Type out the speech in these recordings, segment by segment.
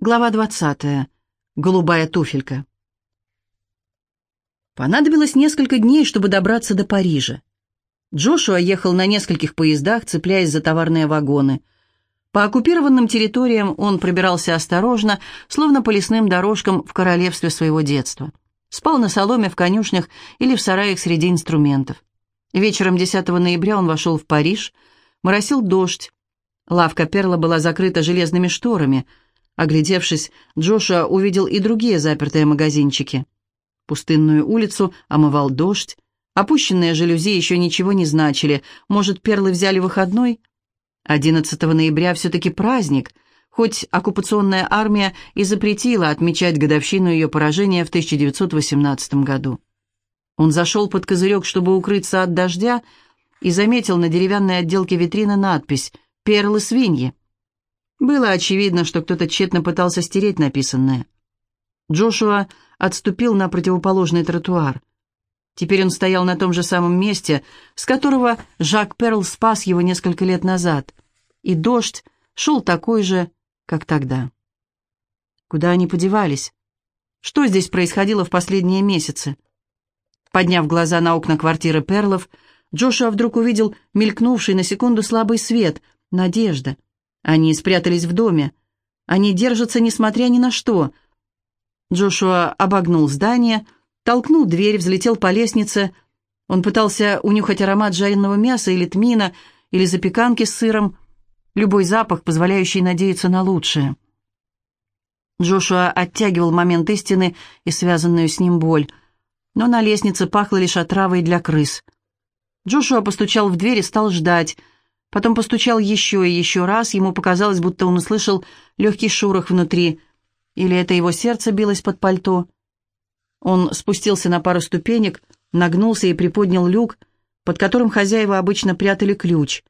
Глава 20. Голубая туфелька. Понадобилось несколько дней, чтобы добраться до Парижа. Джошуа ехал на нескольких поездах, цепляясь за товарные вагоны. По оккупированным территориям он пробирался осторожно, словно по лесным дорожкам в королевстве своего детства. Спал на соломе в конюшнях или в сараях среди инструментов. Вечером 10 ноября он вошел в Париж, моросил дождь. Лавка Перла была закрыта железными шторами – Оглядевшись, Джошуа увидел и другие запертые магазинчики. Пустынную улицу омывал дождь. Опущенные жалюзи еще ничего не значили. Может, перлы взяли выходной? 11 ноября все-таки праздник, хоть оккупационная армия и запретила отмечать годовщину ее поражения в 1918 году. Он зашел под козырек, чтобы укрыться от дождя, и заметил на деревянной отделке витрины надпись «Перлы свиньи». Было очевидно, что кто-то тщетно пытался стереть написанное. Джошуа отступил на противоположный тротуар. Теперь он стоял на том же самом месте, с которого Жак Перл спас его несколько лет назад, и дождь шел такой же, как тогда. Куда они подевались? Что здесь происходило в последние месяцы? Подняв глаза на окна квартиры Перлов, Джошуа вдруг увидел мелькнувший на секунду слабый свет, надежда — они спрятались в доме. Они держатся, несмотря ни на что. Джошуа обогнул здание, толкнул дверь, взлетел по лестнице. Он пытался унюхать аромат жареного мяса или тмина, или запеканки с сыром. Любой запах, позволяющий надеяться на лучшее. Джошуа оттягивал момент истины и связанную с ним боль. Но на лестнице пахло лишь отравой для крыс. Джошуа постучал в дверь и стал ждать — Потом постучал еще и еще раз. Ему показалось, будто он услышал легкий шорох внутри. Или это его сердце билось под пальто. Он спустился на пару ступенек, нагнулся и приподнял люк, под которым хозяева обычно прятали ключ.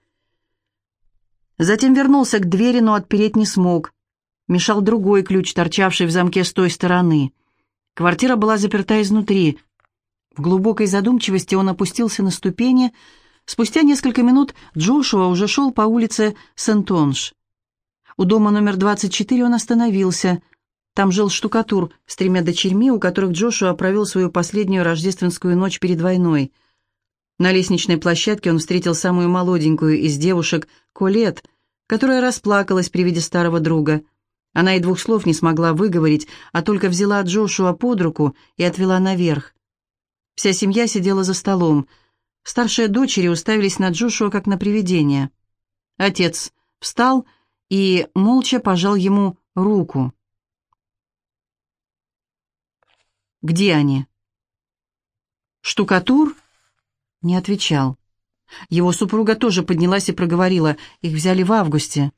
Затем вернулся к двери, но отпереть не смог. Мешал другой ключ, торчавший в замке с той стороны. Квартира была заперта изнутри. В глубокой задумчивости он опустился на ступени, Спустя несколько минут Джошуа уже шел по улице Сент-Онж. У дома номер 24 он остановился. Там жил штукатур с тремя дочерьми, у которых Джошуа провел свою последнюю рождественскую ночь перед войной. На лестничной площадке он встретил самую молоденькую из девушек, Колет, которая расплакалась при виде старого друга. Она и двух слов не смогла выговорить, а только взяла Джошуа под руку и отвела наверх. Вся семья сидела за столом – Старшие дочери уставились на Джошуа, как на привидение. Отец встал и молча пожал ему руку. «Где они?» «Штукатур?» Не отвечал. Его супруга тоже поднялась и проговорила. Их взяли в августе.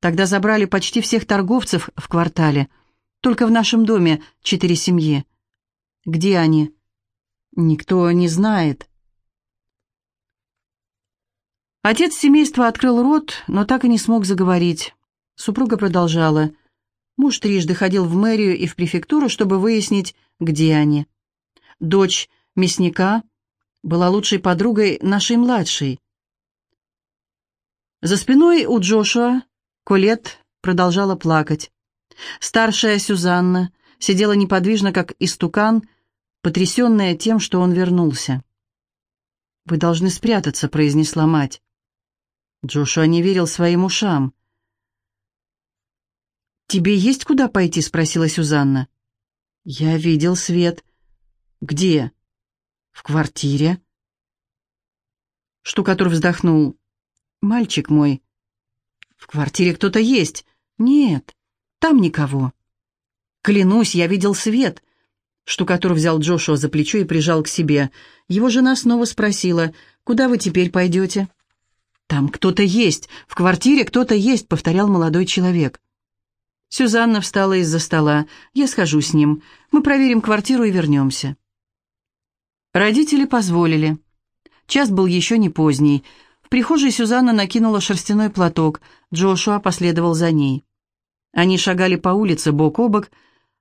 Тогда забрали почти всех торговцев в квартале. Только в нашем доме четыре семьи. Где они? Никто не знает. Отец семейства открыл рот, но так и не смог заговорить. Супруга продолжала. Муж трижды ходил в мэрию и в префектуру, чтобы выяснить, где они. Дочь мясника была лучшей подругой нашей младшей. За спиной у Джошуа Колет продолжала плакать. Старшая Сюзанна сидела неподвижно, как истукан, потрясенная тем, что он вернулся. «Вы должны спрятаться», — произнесла мать. Джошуа не верил своим ушам. «Тебе есть куда пойти?» — спросила Сюзанна. «Я видел свет». «Где?» «В квартире». Штукатур вздохнул. «Мальчик мой». «В квартире кто-то есть». «Нет, там никого». «Клянусь, я видел свет». Штукатур взял Джошуа за плечо и прижал к себе. Его жена снова спросила, «Куда вы теперь пойдете?» «Там кто-то есть, в квартире кто-то есть», — повторял молодой человек. Сюзанна встала из-за стола. «Я схожу с ним. Мы проверим квартиру и вернемся». Родители позволили. Час был еще не поздний. В прихожей Сюзанна накинула шерстяной платок. Джошуа последовал за ней. Они шагали по улице бок о бок.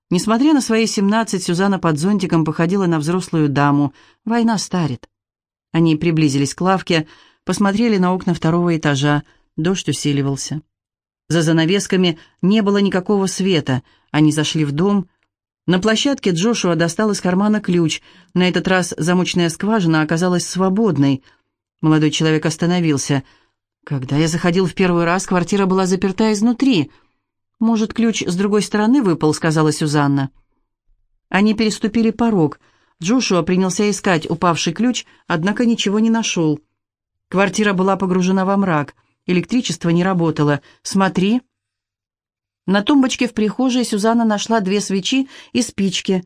Несмотря на свои семнадцать, Сюзанна под зонтиком походила на взрослую даму. Война старит. Они приблизились к лавке, посмотрели на окна второго этажа. Дождь усиливался. За занавесками не было никакого света. Они зашли в дом. На площадке Джошуа достал из кармана ключ. На этот раз замочная скважина оказалась свободной. Молодой человек остановился. «Когда я заходил в первый раз, квартира была заперта изнутри. Может, ключ с другой стороны выпал», — сказала Сюзанна. Они переступили порог. Джошуа принялся искать упавший ключ, однако ничего не нашел. Квартира была погружена во мрак. Электричество не работало. «Смотри!» На тумбочке в прихожей Сюзанна нашла две свечи и спички.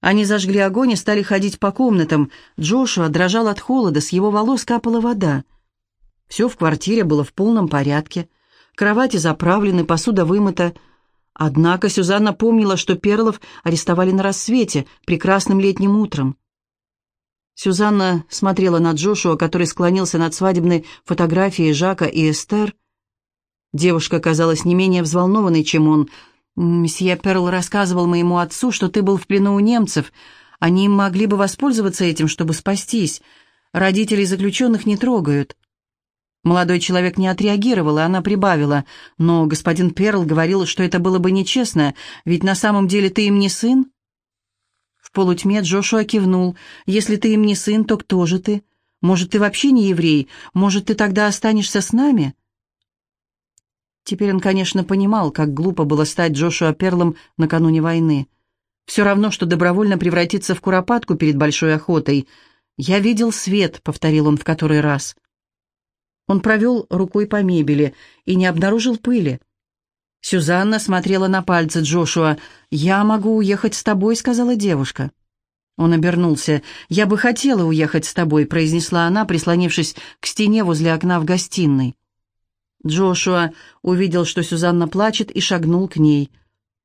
Они зажгли огонь и стали ходить по комнатам. Джошуа дрожал от холода, с его волос капала вода. Все в квартире было в полном порядке. Кровати заправлены, посуда вымыта. Однако Сюзанна помнила, что Перлов арестовали на рассвете, прекрасным летним утром. Сюзанна смотрела на Джошуа, который склонился над свадебной фотографией Жака и Эстер. Девушка казалась не менее взволнованной, чем он. «Месье Перл рассказывал моему отцу, что ты был в плену у немцев. Они могли бы воспользоваться этим, чтобы спастись. Родителей заключенных не трогают». Молодой человек не отреагировал, и она прибавила. «Но господин Перл говорил, что это было бы нечестно, ведь на самом деле ты им не сын?» В полутьме Джошуа кивнул. «Если ты им не сын, то кто же ты? Может, ты вообще не еврей? Может, ты тогда останешься с нами?» Теперь он, конечно, понимал, как глупо было стать Джошуа Перлом накануне войны. Все равно, что добровольно превратиться в куропатку перед большой охотой. «Я видел свет», — повторил он в который раз. Он провел рукой по мебели и не обнаружил пыли. Сюзанна смотрела на пальцы Джошуа. «Я могу уехать с тобой», — сказала девушка. Он обернулся. «Я бы хотела уехать с тобой», — произнесла она, прислонившись к стене возле окна в гостиной. Джошуа увидел, что Сюзанна плачет, и шагнул к ней.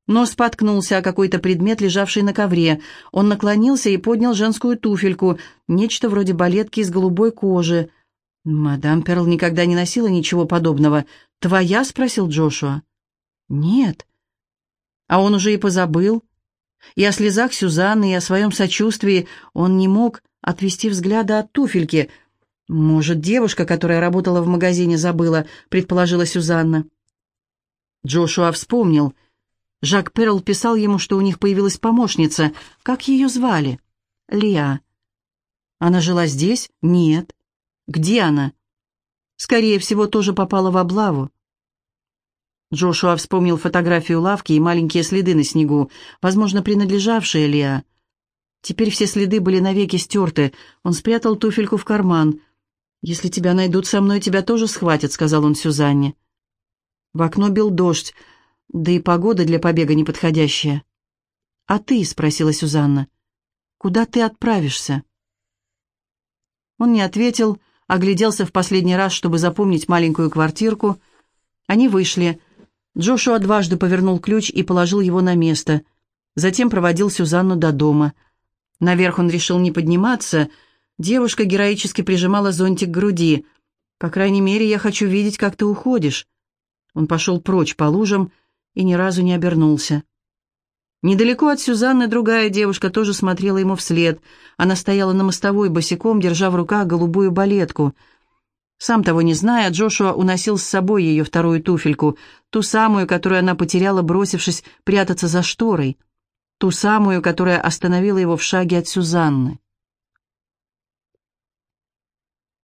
Но споткнулся о какой-то предмет, лежавший на ковре. Он наклонился и поднял женскую туфельку, нечто вроде балетки из голубой кожи. «Мадам Перл никогда не носила ничего подобного. Твоя?» — спросил Джошуа. Нет. А он уже и позабыл. И о слезах Сюзанны, и о своем сочувствии он не мог отвести взгляда от туфельки. «Может, девушка, которая работала в магазине, забыла», — предположила Сюзанна. Джошуа вспомнил. Жак Перл писал ему, что у них появилась помощница. Как ее звали? Лиа. Она жила здесь? Нет. Где она? Скорее всего, тоже попала в облаву. Джошуа вспомнил фотографию лавки и маленькие следы на снегу, возможно, принадлежавшие Леа. Теперь все следы были навеки стерты. Он спрятал туфельку в карман. «Если тебя найдут со мной, тебя тоже схватят», — сказал он Сюзанне. В окно бил дождь, да и погода для побега неподходящая. «А ты?» — спросила Сюзанна. «Куда ты отправишься?» Он не ответил, огляделся в последний раз, чтобы запомнить маленькую квартирку. Они вышли. Джошуа дважды повернул ключ и положил его на место. Затем проводил Сюзанну до дома. Наверх он решил не подниматься. Девушка героически прижимала зонтик к груди. «По крайней мере, я хочу видеть, как ты уходишь». Он пошел прочь по лужам и ни разу не обернулся. Недалеко от Сюзанны другая девушка тоже смотрела ему вслед. Она стояла на мостовой босиком, держа в руках голубую балетку — сам того не зная, Джошуа уносил с собой ее вторую туфельку, ту самую, которую она потеряла, бросившись прятаться за шторой, ту самую, которая остановила его в шаге от Сюзанны.